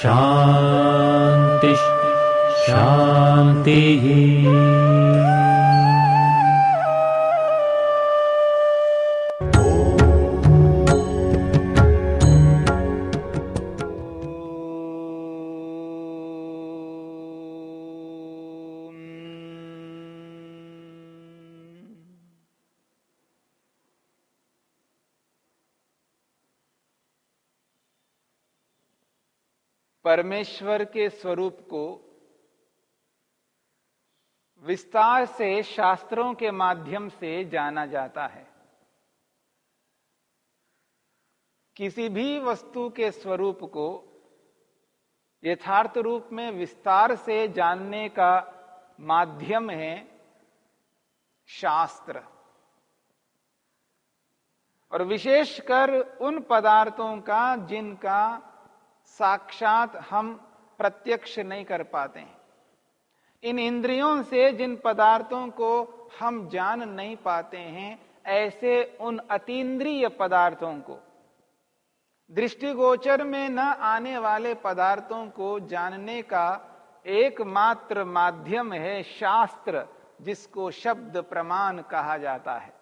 शान्तिः शान्तिः परमेश्वर के स्वरूप को विस्तार से शास्त्रों के माध्यम से जाना जाता है। किसी भी वस्तु के स्वरूप को यथार्थ रूप में विस्तार से जानने का माध्यम है शास्त्र। और विशेषकर उन पदार्थों का जिनका साक्षात हम प्रत्यक्ष नहीं कर पाते हैं। इन इंद्रियों से जिन पदार्थों को हम जान नहीं पाते हैं, ऐसे उन अतीन्द्रिय पदार्थों को, दृष्टिगोचर में न आने वाले पदार्थों को जानने का एकमात्र माध्यम है शास्त्र, जिसको शब्द प्रमाण कहा जाता है।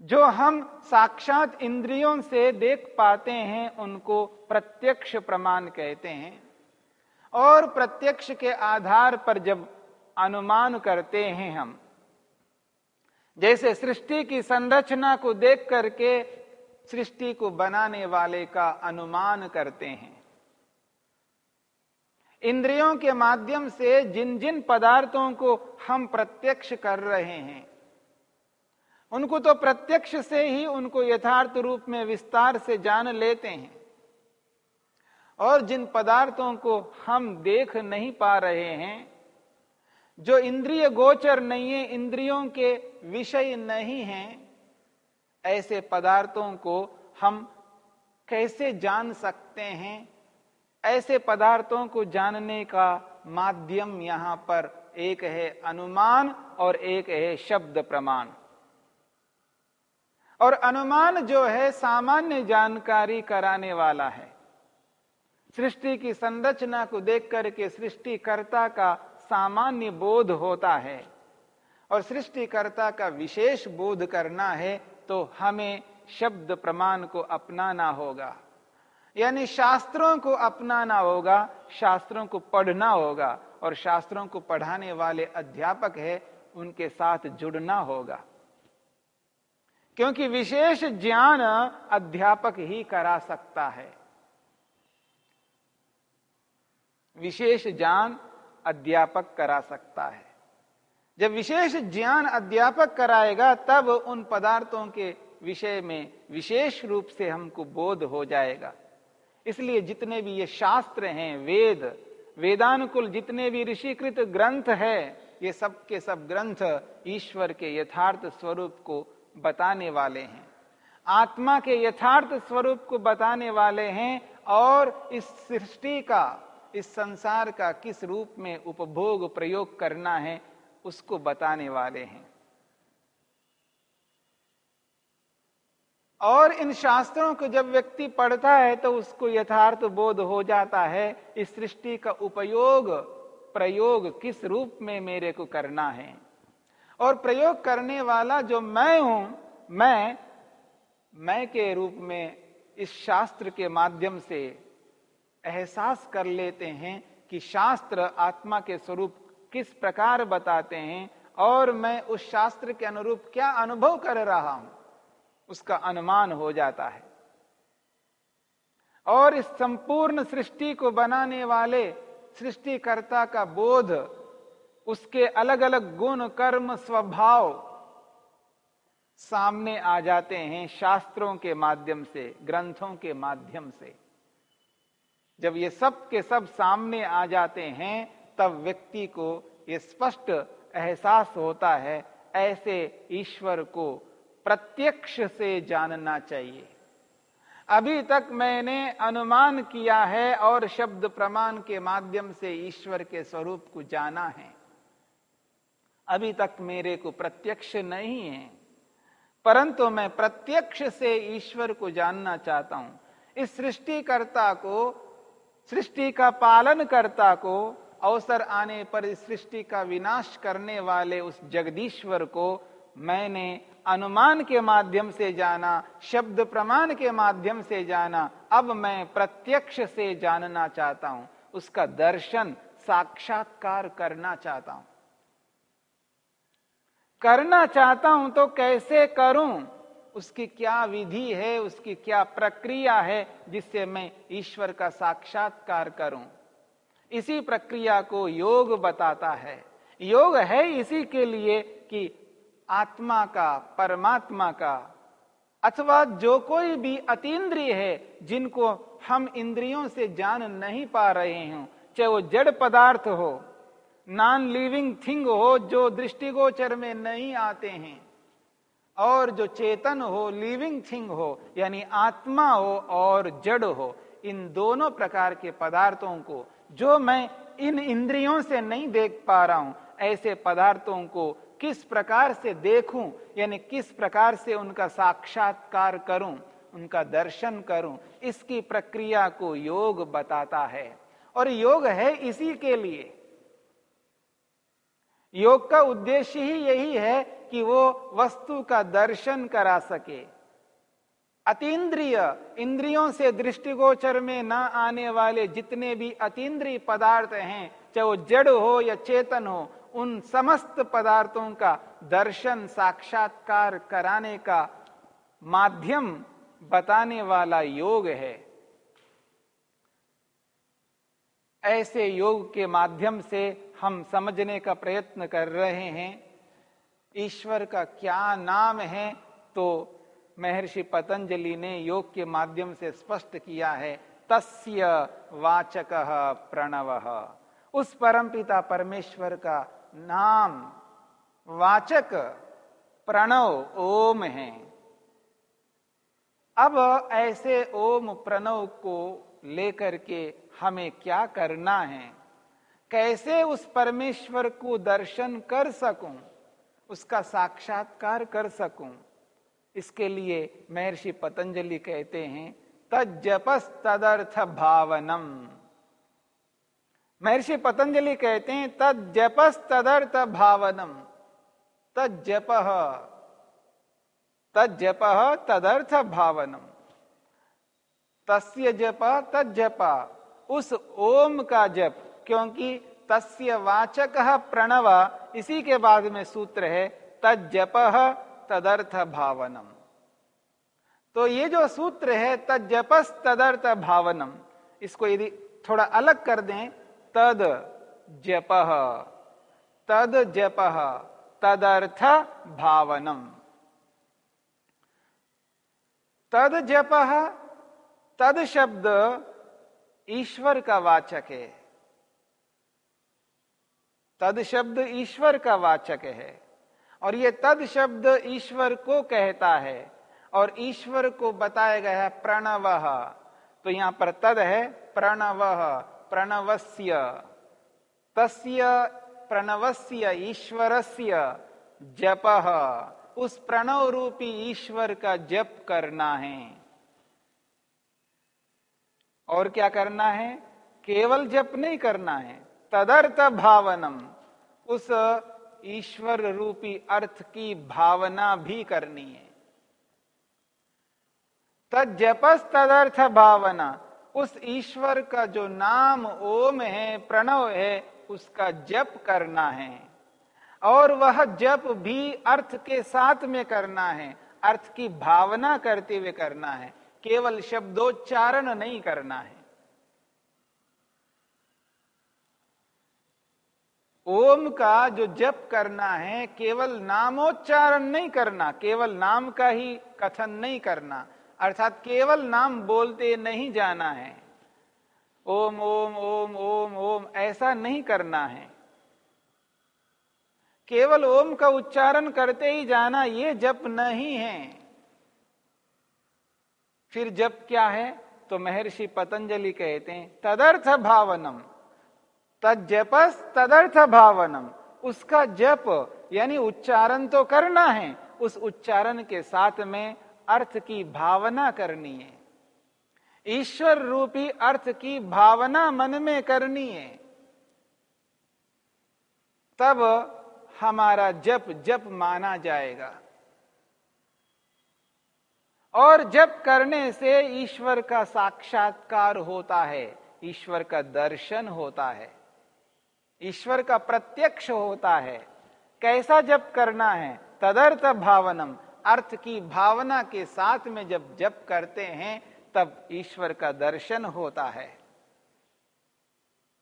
जो हम साक्षात इंद्रियों से देख पाते हैं, उनको प्रत्यक्ष प्रमाण कहते हैं। और प्रत्यक्ष के आधार पर जब अनुमान करते हैं हम, जैसे सृष्टि की संरचना को देख करके सृष्टि को बनाने वाले का अनुमान करते हैं। इंद्रियों के माध्यम से जिन जिन पदार्थों को हम प्रत्यक्ष कर रहे हैं उनको तो प्रत्यक्ष से ही उनको यथार्थ रूप में विस्तार से जान लेते हैं। और जिन पदार्थों को हम देख नहीं पा रहे हैं, जो इंद्रिय गोचर नहीं है, इंद्रियों के विषय नहीं हैं, ऐसे पदार्थों को हम कैसे जान सकते हैं? ऐसे पदार्थों को जानने का माध्यम यहाँ पर एक है अनुमान और एक है शब्द प्रमाण। और अनुमान जो है सामान्य जानकारी कराने वाला है। सृष्टि की संरचना को देख करके सृष्टिकर्ता का सामान्य बोध होता है और सृष्टिकर्ता का विशेष बोध करना है तो हमें शब्द प्रमाण को अपनाना होगा। यानी शास्त्रों को अपनाना होगा, शास्त्रों को पढ़ना होगा और शास्त्रों को पढ़ाने वाले अध्यापक है, उनके साथ जुड़ना होगा। क्योंकि विशेष ज्ञान अध्यापक ही करा सकता है। विशेष ज्ञान अध्यापक करा सकता है। जब विशेष ज्ञान अध्यापक कराएगा, तब उन पदार्थों के विषय में विशेष रूप से हमको बोध हो जाएगा। इसलिए जितने भी ये शास्त्र हैं, वेद, वेदानुकूल जितने भी ऋषिकृत ग्रंथ है, ये सब के सब ग्रंथ ईश्वर के यथार्थ स्वरूप को बताने वाले हैं। आत्मा के यथार्थ स्वरूप को बताने वाले हैं और इस सृष्टि का, इस संसार का किस रूप में उपभोग प्रयोग करना है, उसको बताने वाले हैं। और इन शास्त्रों को जब व्यक्ति पढ़ता है तो उसको यथार्थ बोध हो जाता है, इस सृष्टि का उपयोग, प्रयोग किस रूप में मेरे को करना है। और प्रयोग करने वाला जो मैं हूँ, मैं मैं के रूप में इस शास्त्र के माध्यम से एहसास कर लेते हैं कि शास्त्र आत्मा के स्वरूप किस प्रकार बताते हैं और मैं उस शास्त्र के अनुरूप क्या अनुभव कर रहा हूँ, उसका अनुमान हो जाता है। और इस संपूर्ण सृष्टि को बनाने वाले सृष्टिकर्ता का बोध उसके अलग अलग गुण, कर्म, स्वभाव सामने आ जाते हैं शास्त्रों के माध्यम से, ग्रंथों के माध्यम से। जब ये सब के सब सामने आ जाते हैं, तब व्यक्ति को ये स्पष्ट एहसास होता है, ऐसे ईश्वर को प्रत्यक्ष से जानना चाहिए। अभी तक मैंने अनुमान किया है और शब्द प्रमाण के माध्यम से ईश्वर के स्वरूप को जाना है। अभी तक मेरे को प्रत्यक्ष नहीं है। परंतु मैं प्रत्यक्ष से ईश्वर को जानना चाहता हूँ। इस सृष्टिकर्ता को, सृष्टि का पालन करता को, अवसर आने पर इस सृष्टि का विनाश करने वाले उस जगदीश्वर को मैंने अनुमान के माध्यम से जाना, शब्द प्रमाण के माध्यम से जाना, अब मैं प्रत्यक्ष से जानना चाहता हूँ। उसका दर्शन साक्षात्कार करना चाहता हूँ। करना चाहता हूँ तो कैसे करूँ? उसकी क्या विधि है? उसकी क्या प्रक्रिया है जिससे मैं ईश्वर का साक्षात्कार करूँ? इसी प्रक्रिया को योग बताता है। योग है इसी के लिए कि आत्मा का, परमात्मा का, अथवा जो कोई भी अतीन्द्रिय है, जिनको हम इंद्रियों से जान नहीं पा रहे हों, चाहे वो जड़ पदार्थ हो नॉन लिविंग थिंग हो, जो दृष्टिगोचर में नहीं आते हैं, और जो चेतन हो लिविंग थिंग हो, यानी आत्मा हो और जड़ हो, इन दोनों प्रकार के पदार्थों को, जो मैं इन इंद्रियों से नहीं देख पा रहा हूँ, ऐसे पदार्थों को किस प्रकार से देखूँ, यानी किस प्रकार से उनका साक्षात्कार करूँ, उनका दर्शन करूँ, इसकी प्रक्रिया को योग बताता है। और योग है इसी के लिए। योग का उद्देश्य ही यही है कि वो वस्तु का दर्शन करा सके। अतीन्द्रिय, इंद्रियों से दृष्टिगोचर में ना आने वाले जितने भी अतीन्द्रिय पदार्थ हैं, चाहे वो जड़ हो या चेतन हो, उन समस्त पदार्थों का दर्शन, साक्षात्कार कराने का माध्यम बताने वाला योग है। ऐसे योग के माध्यम से हम समझने का प्रयत्न कर रहे हैं, ईश्वर का क्या नाम है तो महर्षि पतंजलि ने योग के माध्यम से स्पष्ट किया है, तस्य वाचक प्रणव। उस परमपिता परमेश्वर का नाम वाचक प्रणव ओम है। अब ऐसे ओम प्रणव को लेकर के हमें क्या करना है? कैसे उस परमेश्वर को दर्शन कर सकूँ? उसका साक्षात्कार कर सकूँ? इसके लिए महर्षि पतंजलि कहते हैं तजपस तदर्थ भावनम महर्षि पतंजलि कहते हैं तजपस तदर्थ भावनम तजप तजप तदर्थ भावनम तस्य जप तजप उस ओम का जप क्योंकि तस्य वाचक प्रणव, इसी के बाद में सूत्र है तजप तदर्थ भावनम तो ये जो सूत्र है तजपस तदर्थ भावनम इसको यदि थोड़ा अलग कर दें तद जप तद जप तदर्थ भावनम तद जप तद शब्द ईश्वर का वाचक है। तद शब्द ईश्वर का वाचक है। और ये तद शब्द ईश्वर को कहता है और ईश्वर को बताया गया है प्रणव। तो यहाँ पर तद है प्रणव, प्रणवस्य। तस्य प्रणवस्य, ईश्वरस्य, जप। उस प्रणव रूपी ईश्वर का जप करना है। और क्या करना है? केवल जप नहीं करना है। तदर्थ भावनम उस ईश्वर रूपी अर्थ की भावना भी करनी है। तपस तदर्थ भावना उस ईश्वर का जो नाम ओम है, प्रणव है, उसका जप करना है। और वह जप भी अर्थ के साथ में करना है, अर्थ की भावना करते हुए करना है। केवल शब्दोच्चारण नहीं करना है। ओम का जो जप करना है, केवल नामोच्चारण नहीं करना, केवल नाम का ही कथन नहीं करना, अर्थात केवल नाम बोलते नहीं जाना है। ओम ओम ओम ओम ओम, ऐसा नहीं करना है। केवल ओम का उच्चारण करते ही जाना, ये जप नहीं है। फिर जप क्या है? तो महर्षि पतंजलि कहते हैं, तदर्थ भावनम। तजपस तदर्थ भावनम उसका जप, यानी उच्चारण तो करना है, उस उच्चारण के साथ में अर्थ की भावना करनी है। ईश्वर रूपी अर्थ की भावना मन में करनी है। तब हमारा जप जप माना जाएगा। और जप करने से ईश्वर का साक्षात्कार होता है, ईश्वर का दर्शन होता है। ईश्वर का प्रत्यक्ष होता है। कैसा जप करना है? तदर्थ भावनम। अर्थ की भावना के साथ में जब जप करते हैं, तब ईश्वर का दर्शन होता है।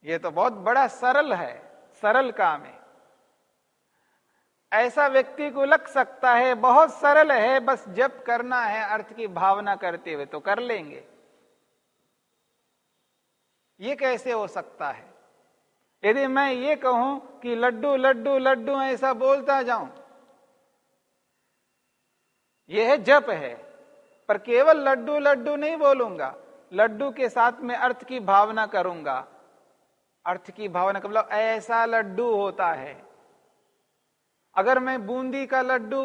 यह तो बहुत बड़ा सरल है, सरल काम है। ऐसा व्यक्ति को लग सकता है, बहुत सरल है, बस जब करना है, अर्थ की भावना करते हुए तो कर लेंगे। ये कैसे हो सकता है? यदि मैं ये कहूँ कि लड्डू लड्डू लड्डू ऐसा बोलता जाऊँ, यह है जप है, पर केवल लड्डू लड्डू नहीं बोलूँगा। लड्डू के साथ में अर्थ की भावना करूँगा। अर्थ की भावना का मतलब ऐसा लड्डू होता है। अगर मैं बूंदी का लड्डू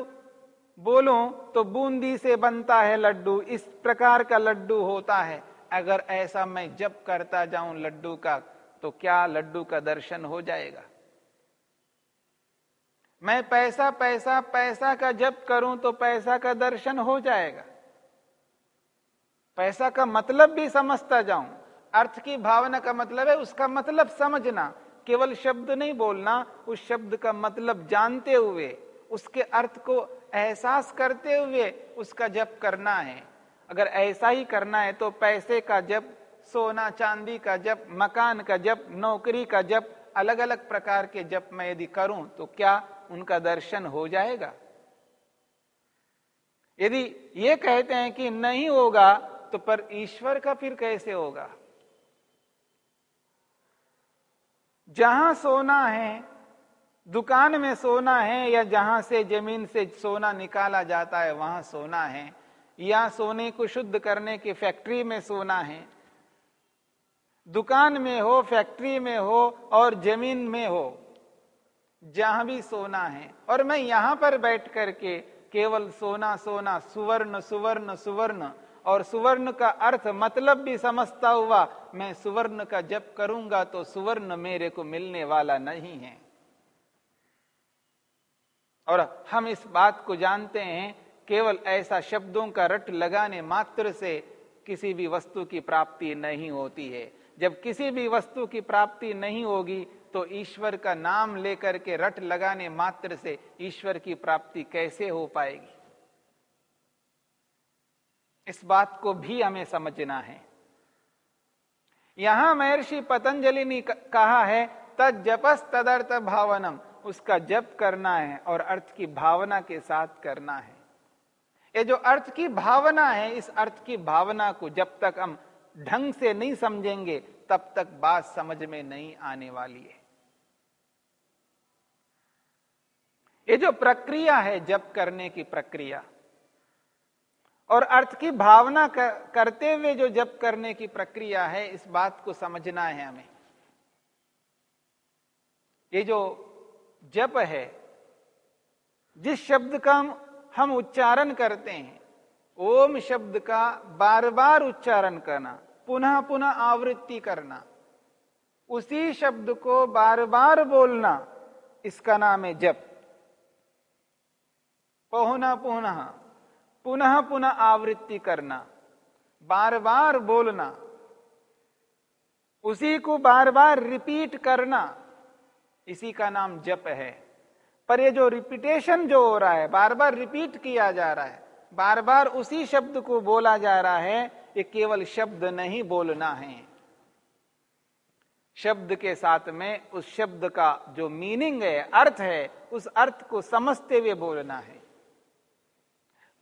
बोलूँ तो बूंदी से बनता है लड्डू, इस प्रकार का लड्डू होता है। अगर ऐसा मैं जब करता जाऊँ लड्डू का तो क्या लड्डू का दर्शन हो जाएगा? मैं पैसा पैसा पैसा का जप करूँ तो पैसा का दर्शन हो जाएगा। पैसा का मतलब भी समझता जाऊँ, अर्थ की भावना का मतलब है उसका मतलब समझना। केवल शब्द नहीं बोलना, उस शब्द का मतलब जानते हुए, उसके अर्थ को एहसास करते हुए उसका जप करना है। अगर ऐसा ही करना है तो पैसे का जप सोना चांदी का जप, मकान का जप, नौकरी का जप अलग अलग प्रकार के जप मैं यदि करूँ तो क्या उनका दर्शन हो जाएगा? यदि ये कहते हैं कि नहीं होगा तो पर ईश्वर का फिर कैसे होगा? जहाँ सोना है, दुकान में सोना है, या जहाँ से ज़मीन से सोना निकाला जाता है, वहाँ सोना है। या सोने को शुद्ध करने की फैक्ट्री में सोना है दुकान में हो, फैक्ट्री में हो और ज़मीन में हो, जहाँ भी सोना है। और मैं यहाँ पर बैठ करके केवल सोना सोना, सुवर्ण सुवर्ण सुवर्ण, और सुवर्ण का अर्थ मतलब भी समझता हुआ मैं सुवर्ण का जप करूँगा तो सुवर्ण मेरे को मिलने वाला नहीं है। और हम इस बात को जानते हैं, केवल ऐसा शब्दों का रट लगाने मात्र से किसी भी वस्तु की प्राप्ति नहीं होती है। जब किसी भी वस्तु की प्राप्ति नहीं होगी तो ईश्वर का नाम लेकर के रट लगाने मात्र से ईश्वर की प्राप्ति कैसे हो पाएगी? इस बात को भी हमें समझना है। यहाँ महर्षि पतंजलि ने कहा है तद जपस तदर्थ भावनम। उसका जप करना है और अर्थ की भावना के साथ करना है। ये जो अर्थ की भावना है, इस अर्थ की भावना को जब तक हम ढंग से नहीं समझेंगे तब तक बात समझ में नहीं आने वाली है। ये जो प्रक्रिया है जप करने की प्रक्रिया और अर्थ की भावना कर, करते हुए जो जप करने की प्रक्रिया है इस बात को समझना है हमें। ये जो जप है जिस शब्द का हम उच्चारण करते हैं ओम शब्द का बार बार उच्चारण करना, पुनः पुनः आवृत्ति करना, उसी शब्द को बार बार बोलना, इसका नाम है जप। पुनः पुनः पुनः पुनः आवृत्ति करना बार बार बोलना, उसी को बार बार रिपीट करना, इसी का नाम जप है। पर ये जो रिपीटेशन जो हो रहा है बार बार रिपीट किया जा रहा है बार बार उसी शब्द को बोला जा रहा है, ये केवल शब्द नहीं, बोलना है। शब्द के साथ में उस शब्द का जो मीनिंग है, अर्थ है, उस अर्थ को समझते हुए बोलना है।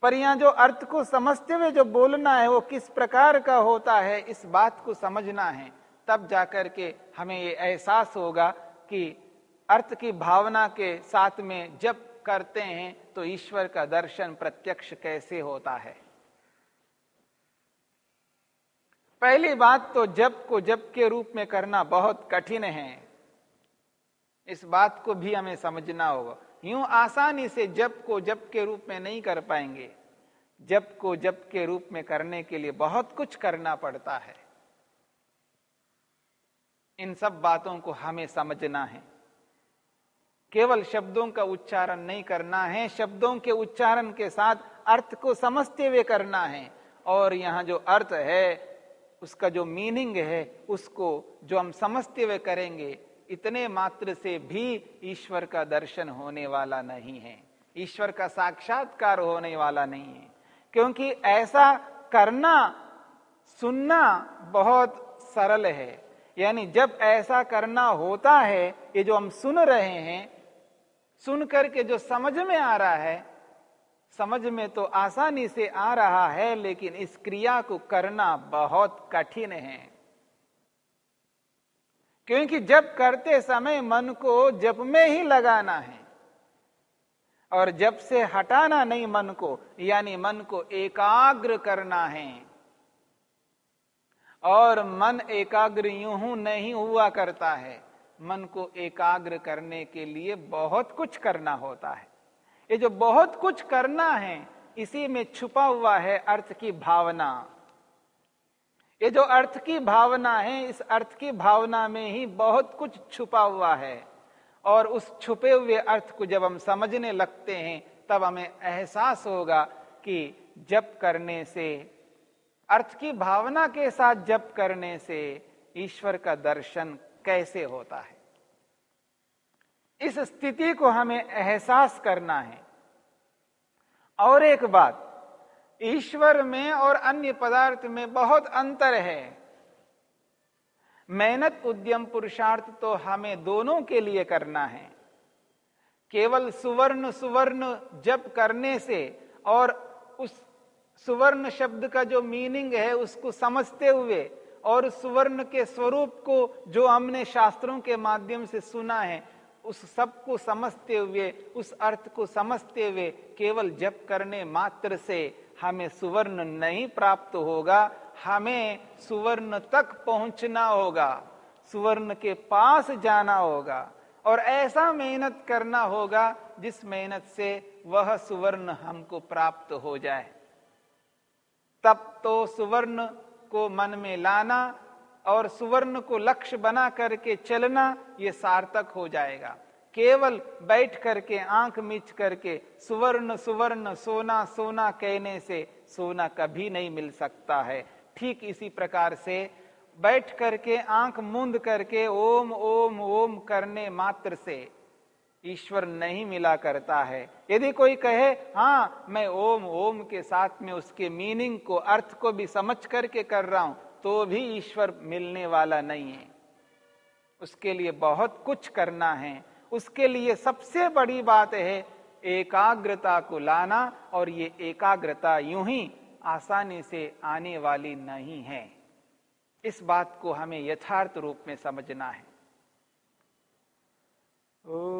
पर यहाँ जो अर्थ को समझते हुए जो बोलना है, वो किस प्रकार का होता है, इस बात को समझना है। तब जाकर के हमें ये एहसास होगा कि अर्थ की भावना के साथ में जब करते हैं तो ईश्वर का दर्शन प्रत्यक्ष कैसे होता है? पहली बात तो जप को जप के रूप में करना बहुत कठिन है। इस बात को भी हमें समझना होगा। यूँ आसानी से जप को जप के रूप में नहीं कर पाएँगे। जप को जप के रूप में करने के लिए बहुत कुछ करना पड़ता है। इन सब बातों को हमें समझना है। केवल शब्दों का उच्चारण नहीं करना है, शब्दों के उच्चारण के साथ अर्थ को समझते हुए करना है। और यहाँ जो अर्थ है, उसका जो मीनिंग है, उसको जो हम समझते हुए करेंगे, इतने मात्र से भी ईश्वर का दर्शन होने वाला नहीं है। ईश्वर का साक्षात्कार होने वाला नहीं है। क्योंकि ऐसा करना, सुनना बहुत सरल है। यानी जब ऐसा करना होता है, ये जो हम सुन रहे हैं सुन करके जो समझ में आ रहा है, समझ में तो आसानी से आ रहा है, लेकिन इस क्रिया को करना बहुत कठिन है। क्योंकि जब करते समय मन को जप में ही लगाना है, और जब से हटाना नहीं मन को, यानी मन को एकाग्र करना है, और मन एकाग्र यूँ नहीं हुआ करता है मन को एकाग्र करने के लिए बहुत कुछ करना होता है। ये जो बहुत कुछ करना है, इसी में छुपा हुआ है अर्थ की भावना। ये जो अर्थ की भावना है, इस अर्थ की भावना में ही बहुत कुछ छुपा हुआ है। और उस छुपे हुए अर्थ को जब हम समझने लगते हैं, तब हमें एहसास होगा कि जप करने से, अर्थ की भावना के साथ जप करने से ईश्वर का दर्शन कैसे होता है? इस स्थिति को हमें एहसास करना है। और एक बात, ईश्वर में और अन्य पदार्थ में बहुत अंतर है। मेहनत, उद्यम, पुरुषार्थ तो हमें दोनों के लिए करना है। केवल सुवर्ण सुवर्ण जप करने से और उस सुवर्ण शब्द का जो मीनिंग है, उसको समझते हुए और सुवर्ण के स्वरूप को जो हमने शास्त्रों के माध्यम से सुना है, उस सबको समझते हुए, उस अर्थ को समझते हुए केवल जप करने मात्र से हमें सुवर्ण नहीं प्राप्त होगा, हमें सुवर्ण तक पहुँचना होगा, सुवर्ण के पास जाना होगा और ऐसा मेहनत करना होगा जिस मेहनत से वह सुवर्ण हमको प्राप्त हो जाए। तब तो सुवर्ण को मन में लाना और सुवर्ण को लक्ष्य बना करके चलना, ये सार्थक हो जाएगा। केवल बैठ करके, आँख मिच करके, सुवर्ण सुवर्ण, सोना सोना कहने से सोना कभी नहीं मिल सकता है। ठीक इसी प्रकार से बैठ करके, आँख मूंद करके, ओम ओम ओम करने मात्र से ईश्वर नहीं मिला करता है। यदि कोई कहे हाँ मैं ओम ओम के साथ में उसके मीनिंग को, अर्थ को भी समझ करके कर रहा हूँ तो भी ईश्वर मिलने वाला नहीं है। उसके लिए बहुत कुछ करना है। उसके लिए सबसे बड़ी बात है, एकाग्रता को लाना, और ये एकाग्रता यूँ ही आसानी से आने वाली नहीं है। इस बात को हमें यथार्थ रूप में समझना है। ओ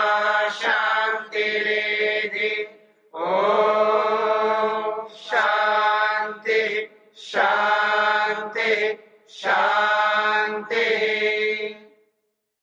Shall